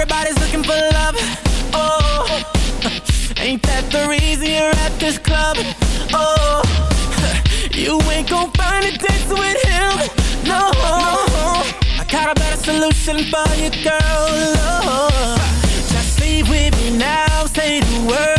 Everybody's looking for love. Oh, ain't that the reason you're at this club? Oh, you ain't gon' find a dance with him. No, I got a better solution for you, girl. Oh, just leave with me now. Say the word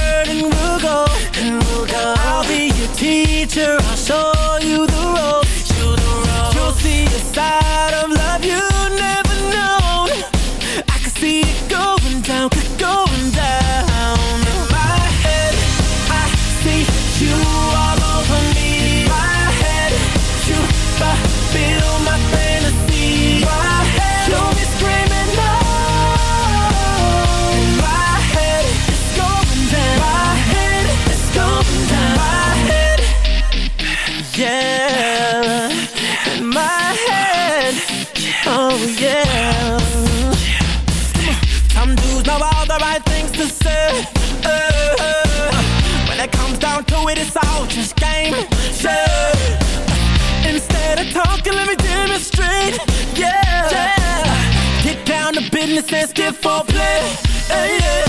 sensitive for play. Hey, yeah.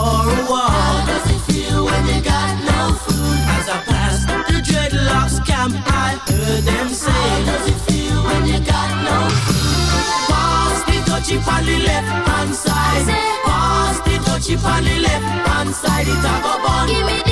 For a walk. How does it feel when you got no food? As I passed the dreadlocks camp, I heard them say, How does it feel when you got no food? Pass the touchy on the left hand side. Pass the touchy on the left hand side. It a go bun. Give me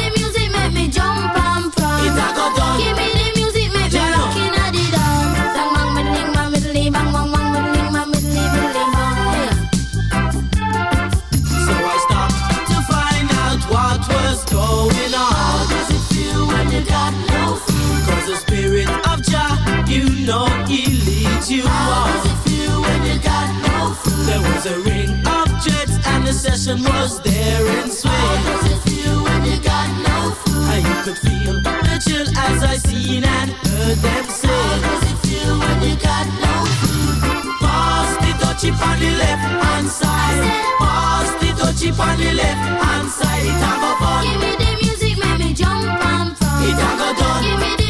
you know he leads you How on. does it feel when you got no food? There was a ring of jets and the session was there in swing. How does it feel when you got no food? And you could feel the chill as I seen and heard them say. How does it feel when you got no food? Pass the touchy on the left hand side. Pass the touchy on the left hand side. It a go fun. Give me the music, make me jump and from. It a go done. Give me the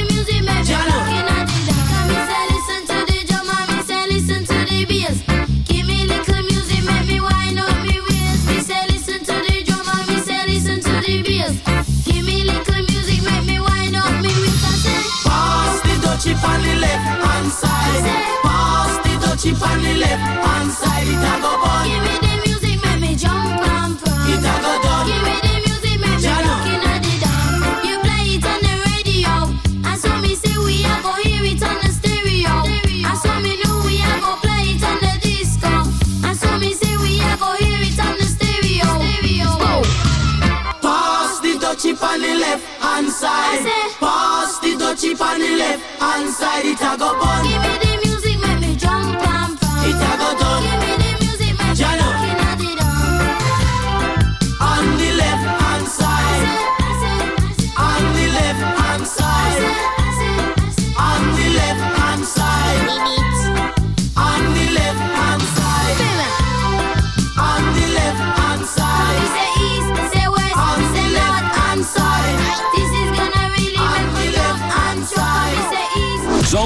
on the left hand side. It a go bun. Give me the music, make me jump and from. It a go done. Give me the music, make me rock in the dark. You play it on the radio, and so me say we a go hear it on the stereo. And so me know we a go play it on the disco. And so me say we a go hear it on the stereo. Stereo. Pass the touchy on the left hand side. Pass the touchy on the left hand side. It a go bun.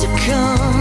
to come.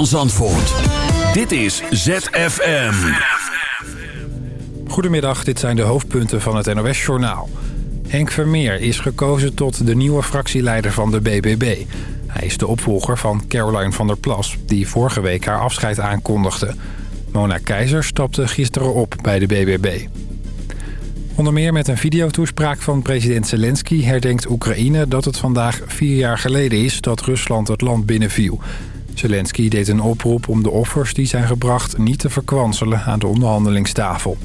van Zandvoort. Dit is ZFM. Goedemiddag, dit zijn de hoofdpunten van het NOS-journaal. Henk Vermeer is gekozen tot de nieuwe fractieleider van de BBB. Hij is de opvolger van Caroline van der Plas... die vorige week haar afscheid aankondigde. Mona Keizer stapte gisteren op bij de BBB. Onder meer met een videotoespraak van president Zelensky herdenkt Oekraïne dat het vandaag vier jaar geleden is dat Rusland het land binnenviel. Zelensky deed een oproep om de offers die zijn gebracht niet te verkwanselen aan de onderhandelingstafel.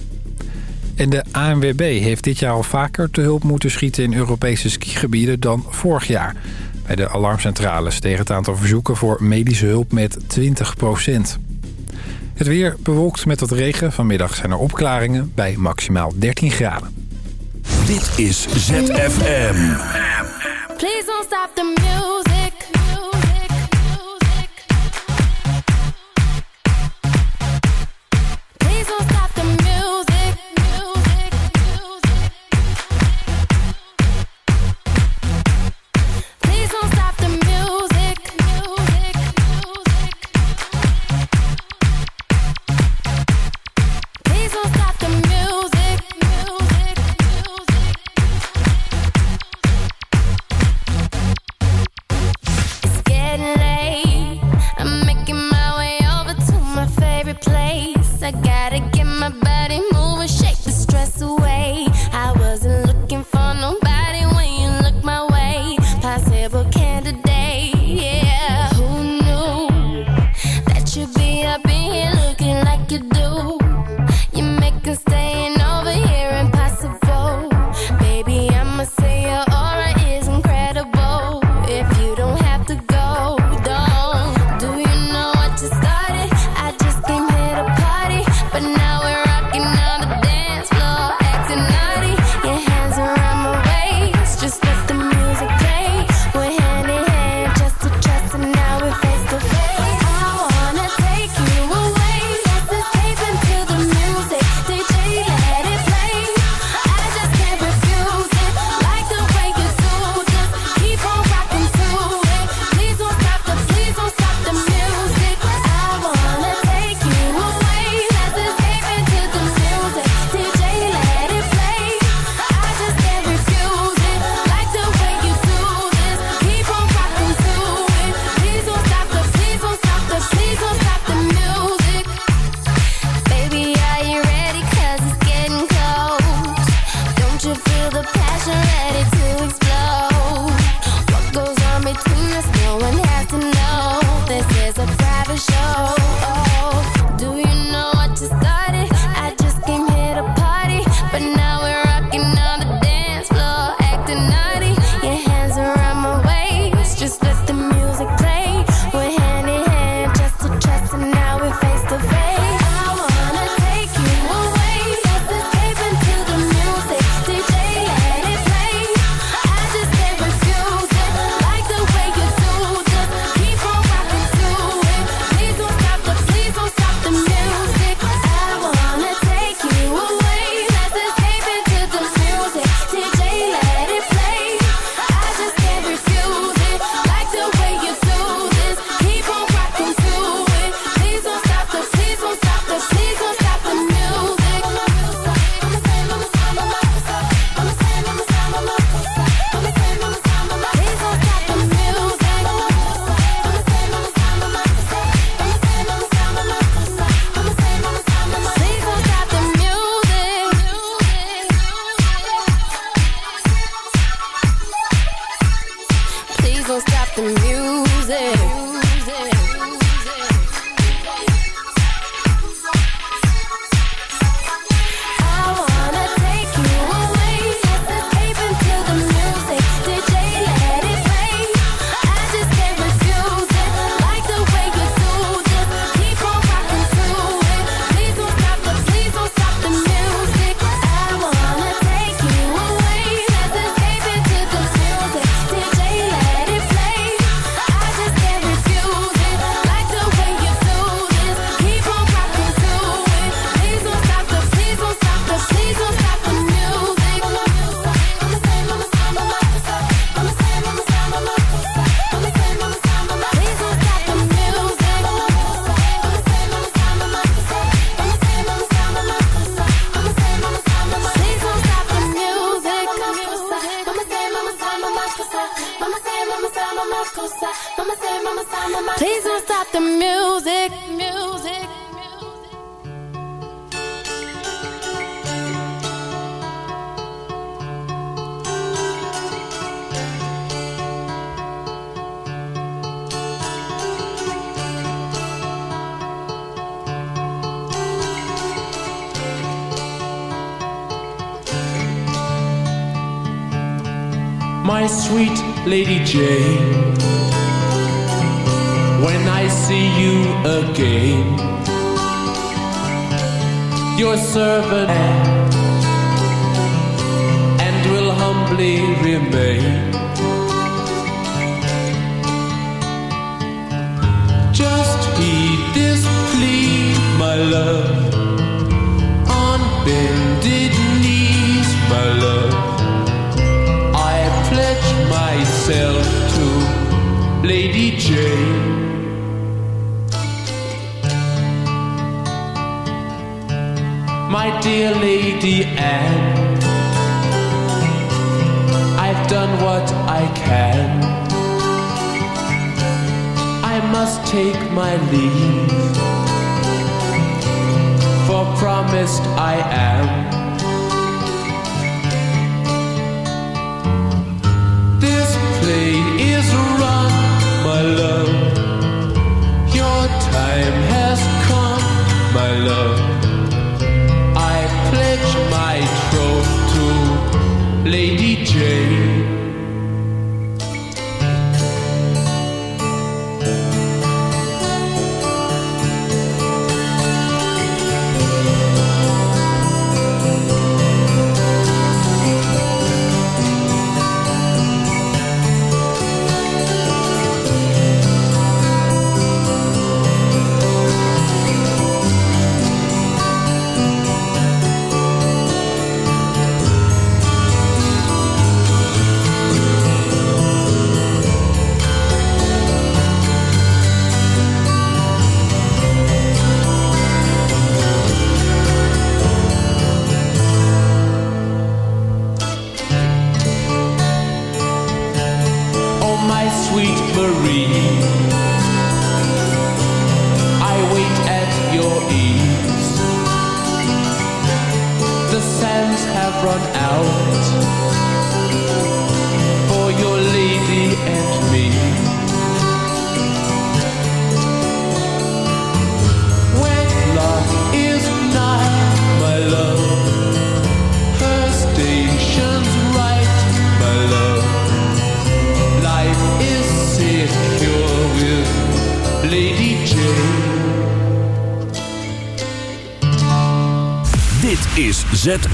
En de ANWB heeft dit jaar al vaker te hulp moeten schieten in Europese skigebieden dan vorig jaar. Bij de alarmcentrales tegen het aantal verzoeken voor medische hulp met 20 Het weer bewolkt met wat regen. Vanmiddag zijn er opklaringen bij maximaal 13 graden. Dit is ZFM. Please don't stop the music. Lady Jane, when I see you again, your servant, and will humbly remain.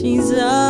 She's a